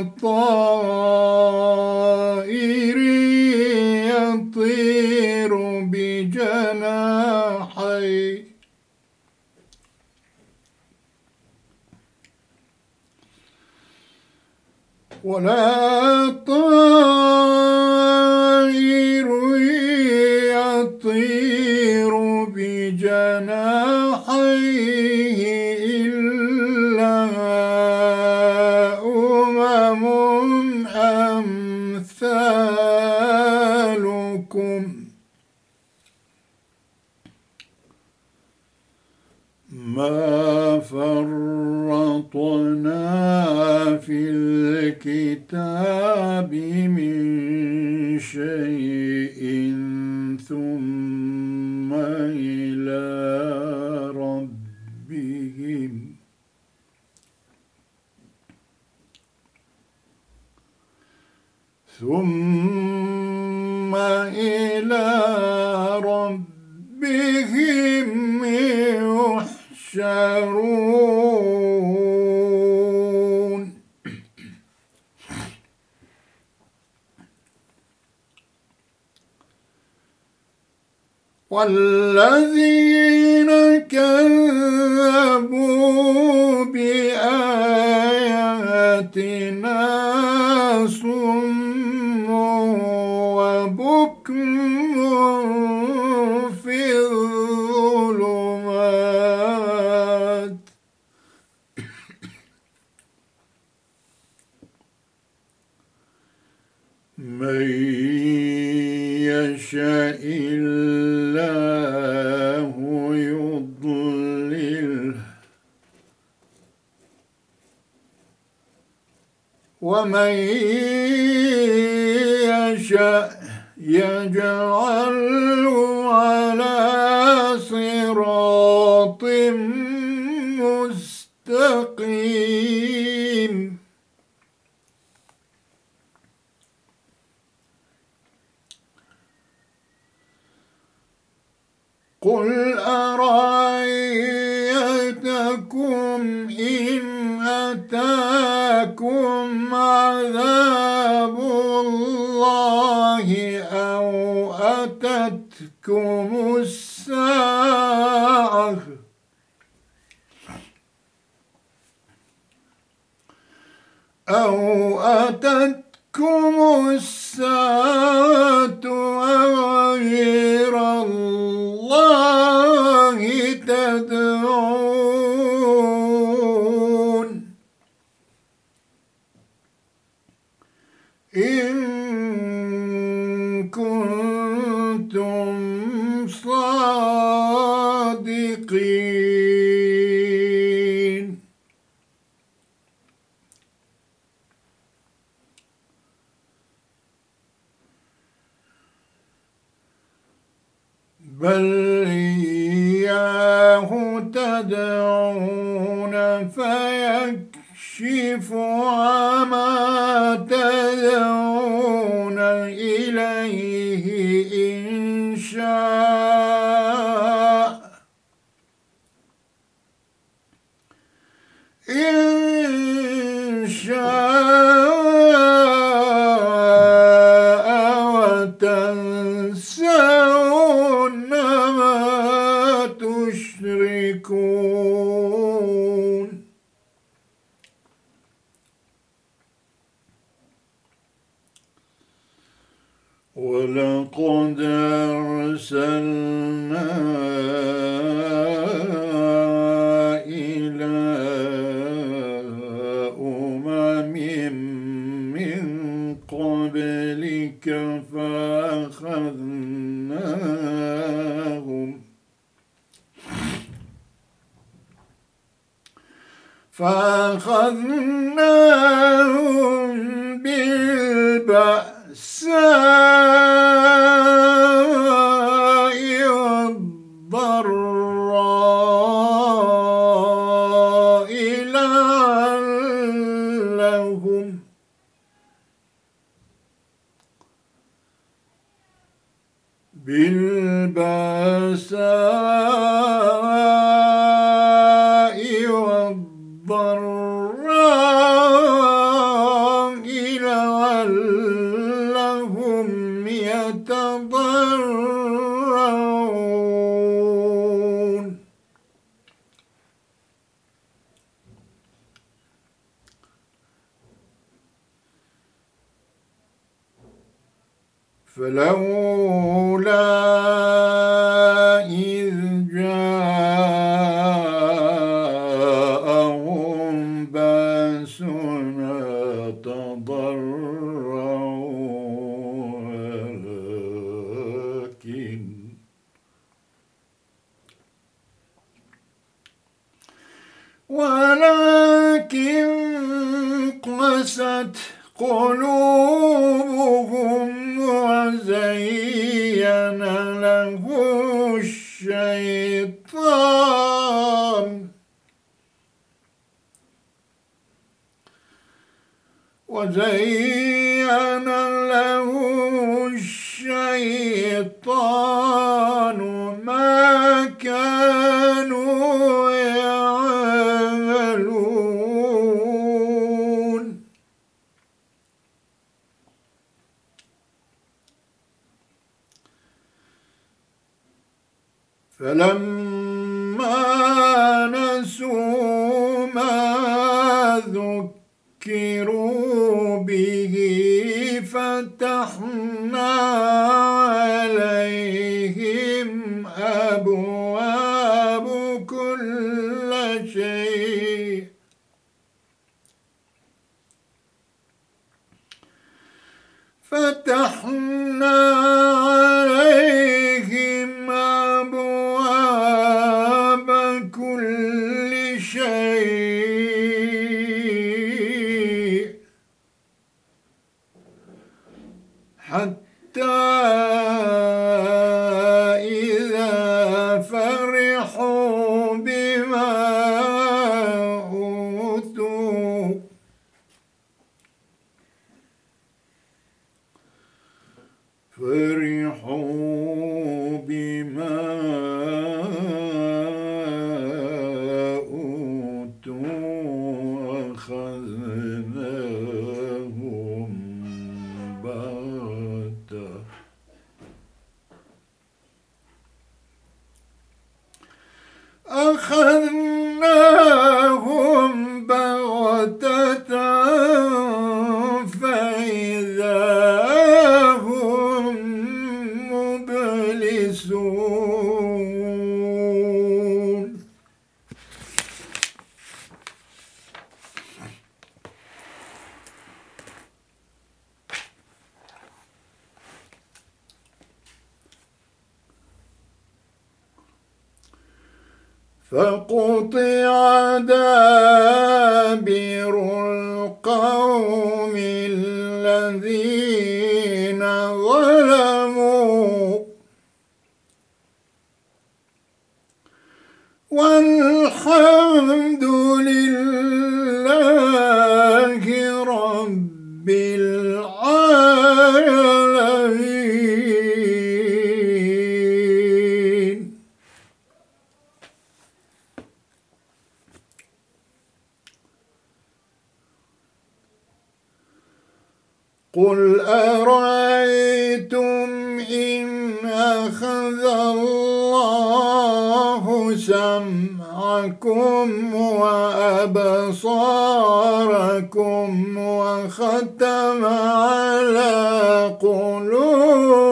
ولا طائر يطير بجناحيه ولا طائر يطير بجناحيه فرطنا في الكتاب من شيء ثم إلى ربهم ثم إلى ربهم يحشرون والذين كذبوا بآياتنا ومن يشاء يجعله أو أتتكم الساعة بل إياه تدعون فيكشف عما تدعون أرسلنا إلى أمم من قبلك فأخذناهم فأخذناهم بالبأساء قلوبهم وزين له الشيطان. وزين كل شيء. فتحنا عليه سمعكم وأبصاركم وختم على قلوبكم.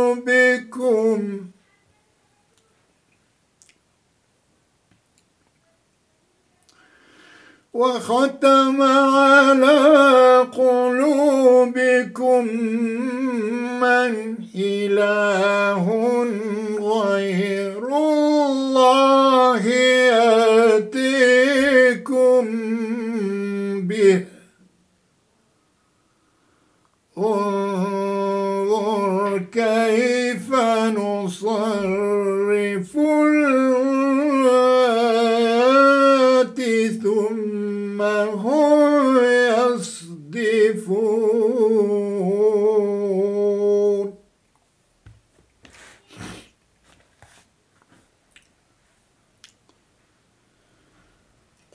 وختم على قلوبكم من إله غير الله يأتيكم به. يصدفون.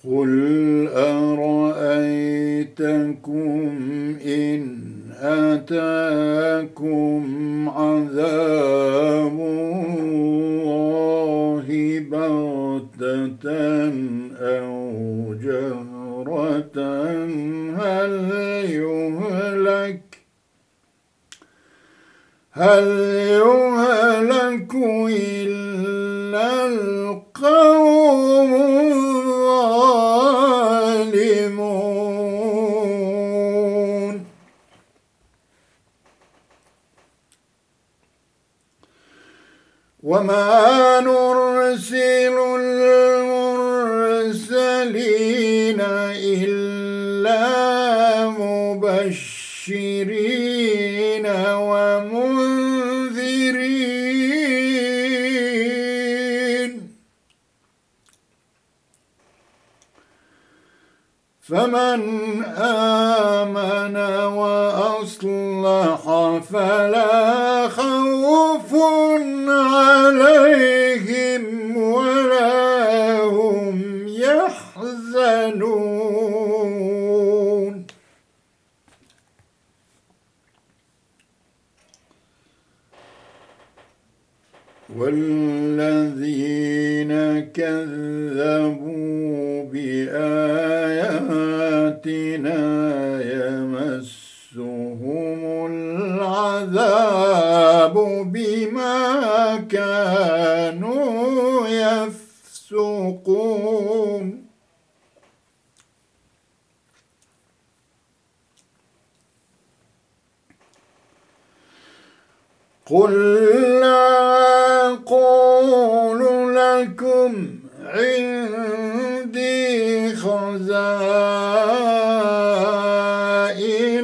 قل أرأيتكم إن أتاكم عذاب هل يهلك إلا القوم الظالمون؟ وما نرسل المرسلين فمن آمن وأصلح فلا خوف عليهم ولا هم يحزنون. والذين كذبوا بآياتنا يمسهم العذاب بما كانوا يفسقون قل لا أقول لكم عندي خزائن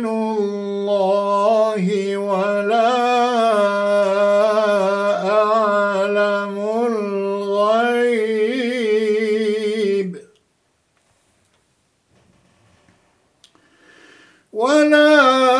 الله ولا أعلم الغيب. ولا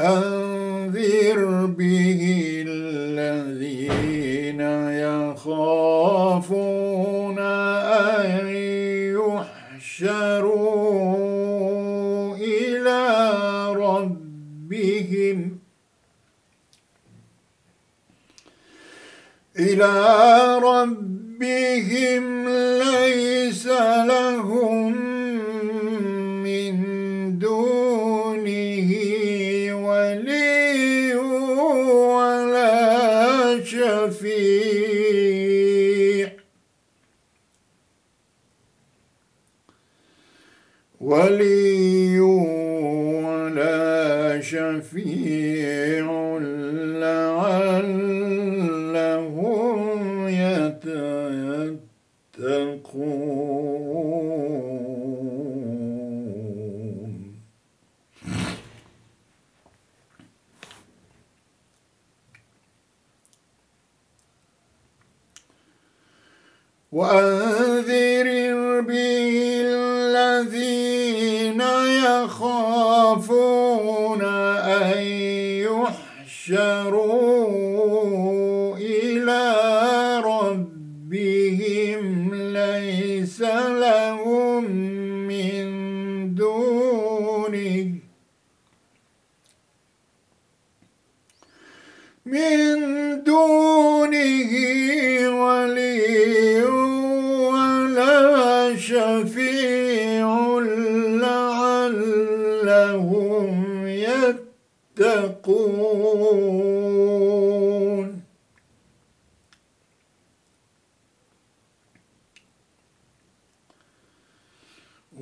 أنذر به الذين يخافون أن يحشروا إلى ربهم إلى ربهم ولي ولا شفيع لعلهم يتقون وأنذر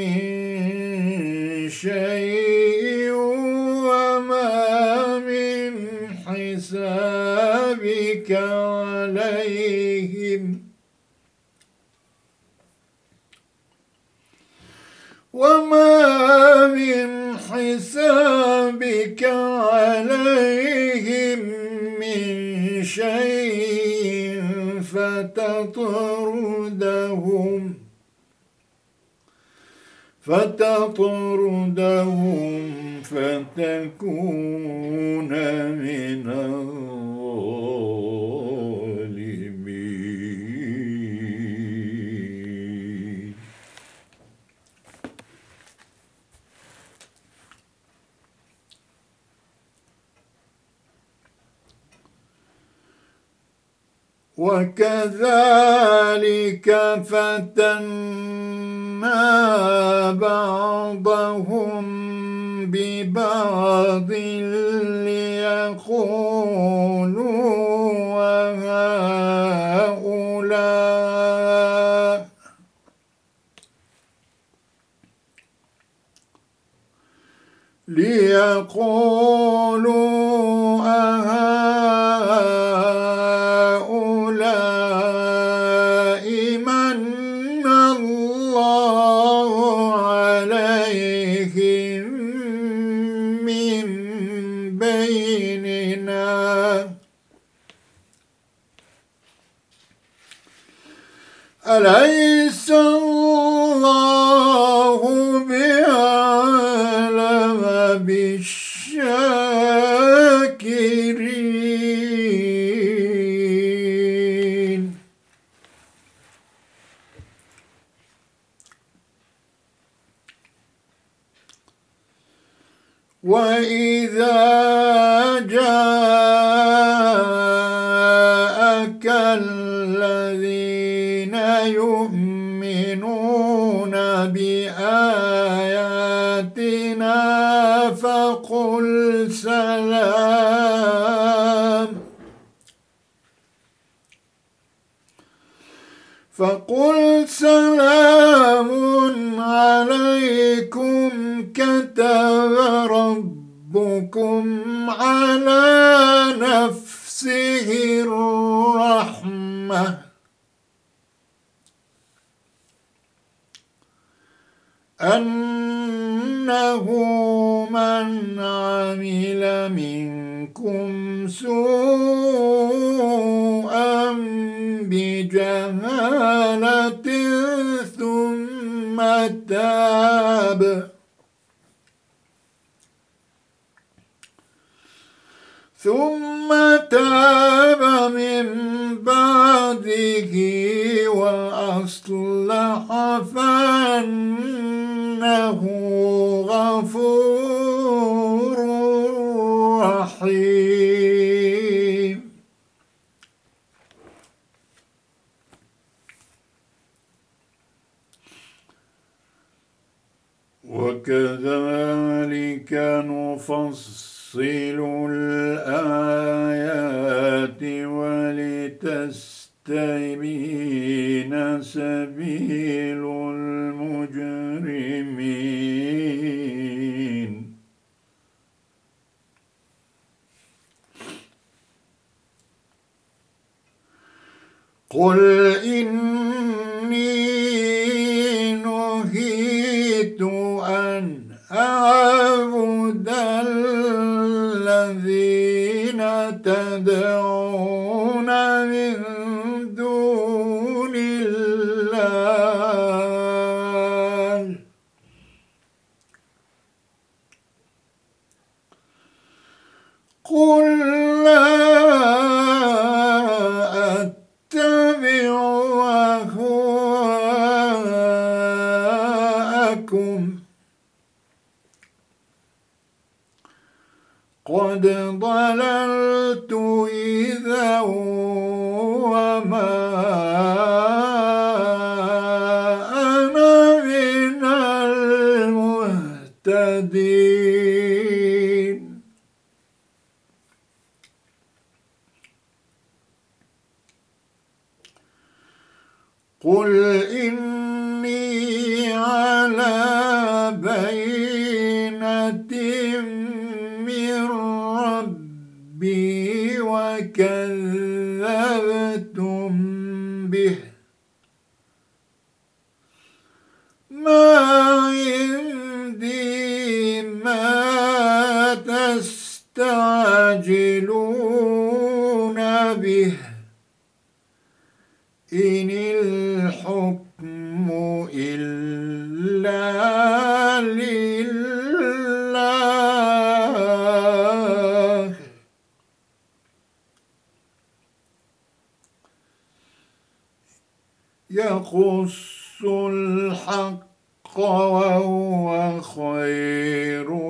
من شيء وما من حسابك عليهم وما من حسابك عليهم من شيء فتطردهم فتطردهم فتكون من الظالمين وكذلك فتنا بعضهم ببعض ليقولوا وهؤلاء ليقولوا وَإِذَا جَاءَكَ الَّذِينَ يُؤْمِنُونَ بِآيَاتِنَا فَقُلْ سَلَامٌ فَقُلْ سَلَامٌ عَلَيْكُمْ كتب ربكم على نفسه الرحمة. أنه من عمل منكم سوءا بجهالة ثم تاب. ثم تاب من بعده وأصلح فأنه غفور رحيم. وكذلك نفصل نفصل الآيات ولتستبين سبيل المجرمين. قل إني نهيت أن أعبد تدعون من دون الله. قل لا قد ضللت تستعجلون به. إن الحكم إلا لله. يقص الحق وهو خير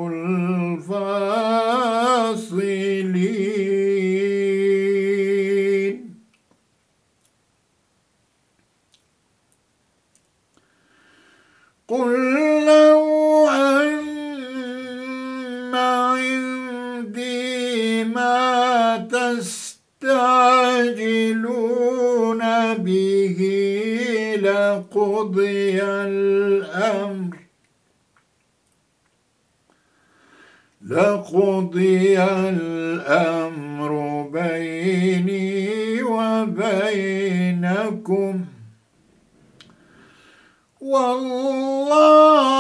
لقضي الأمر. لقضي الأمر بيني وبينكم. والله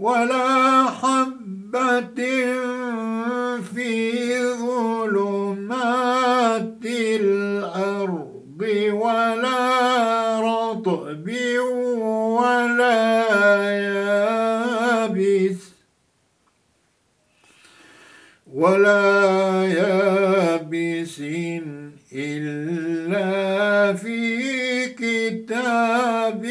ولا حبة في ظلمات الأرض ولا رطب ولا يابس ولا يابس إلا في كتاب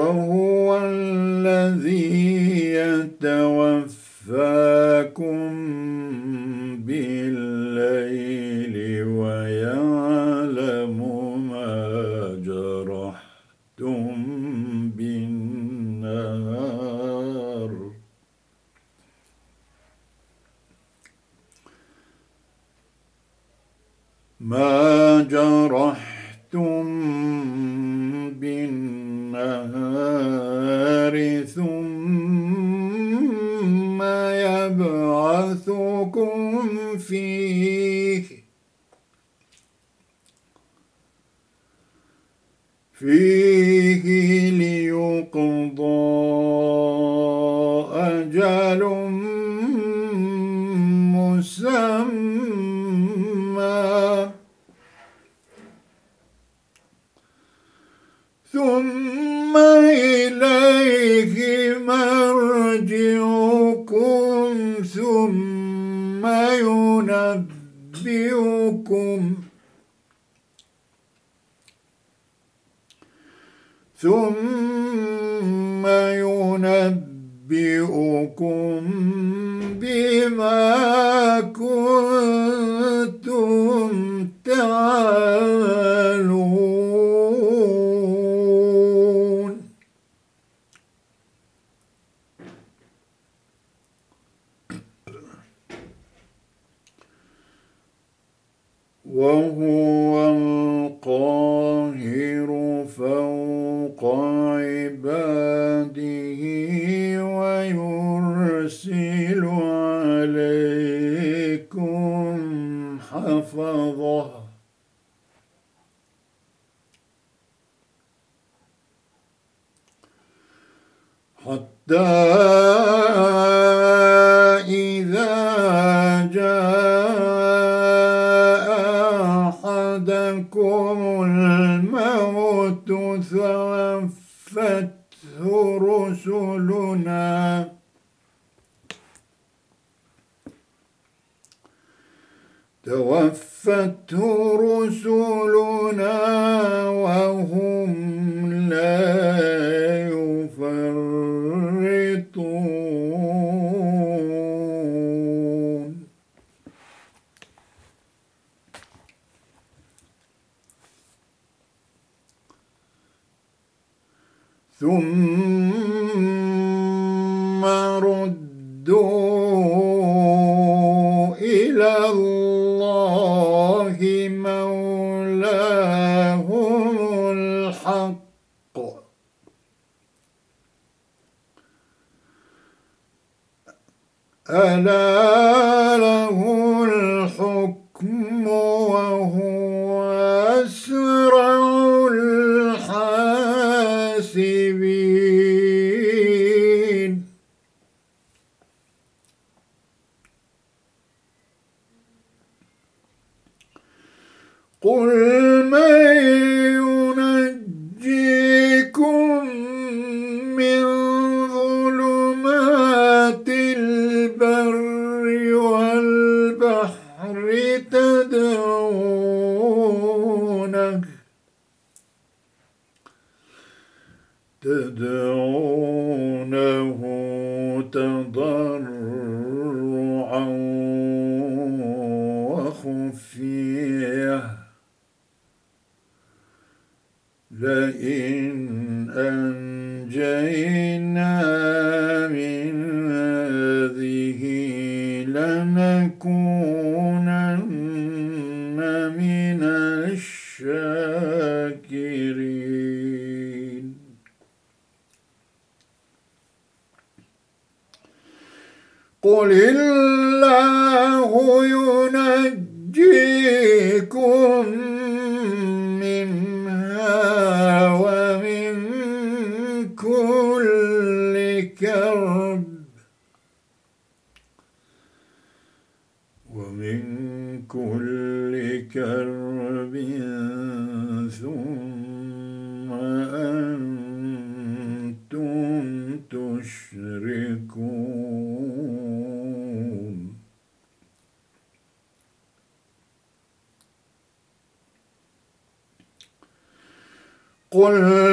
وهو الذي يتوفاكم بالليل ويعلم ما جرحتم بالنهار ما تدعونه تضرعا وخفية. لئن أنجينا من هذه لنا قل الله ينجيكم قل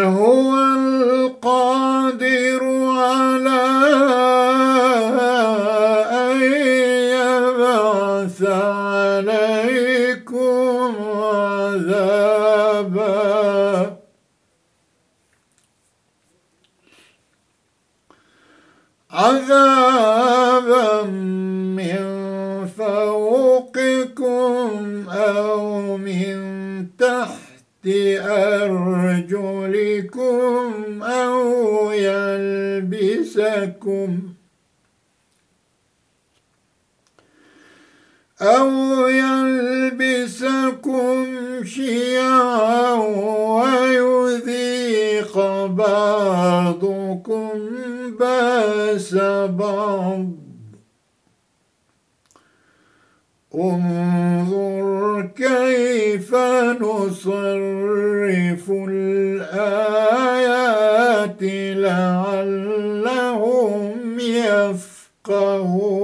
انظر كيف نصرف الآيات لعلهم يفقهون.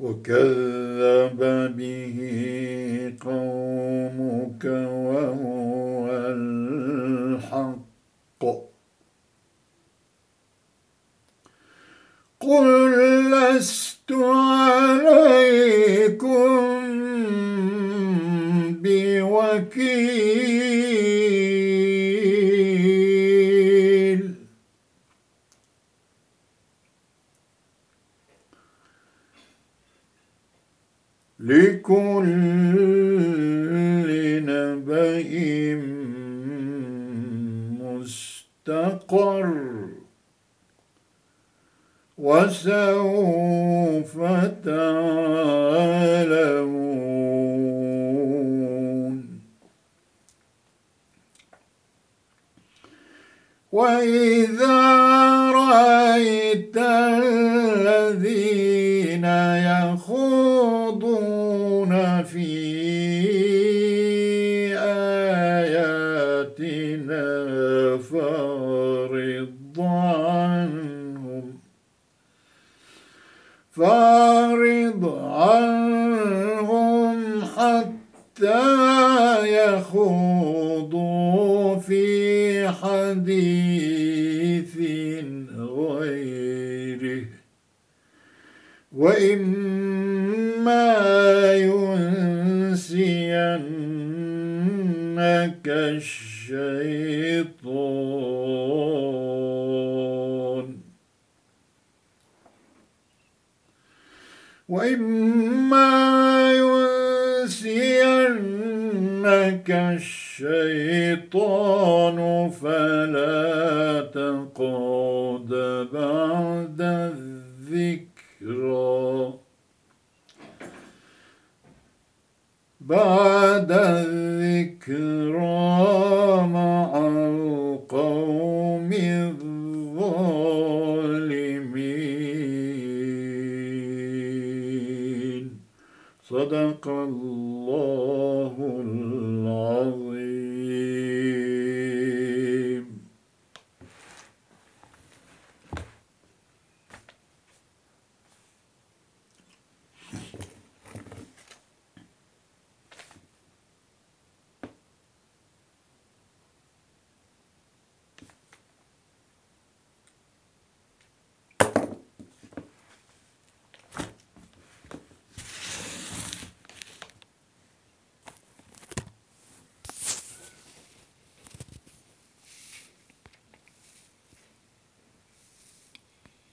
وكذب به قومك وهو الحق. قل لست عليكم بوكيل. لكل مستقر. وسوف تعلمون. وإذا الشيطان فلا تقعد بعد الذكرى بعد الذكرى مع القوم صدق الله.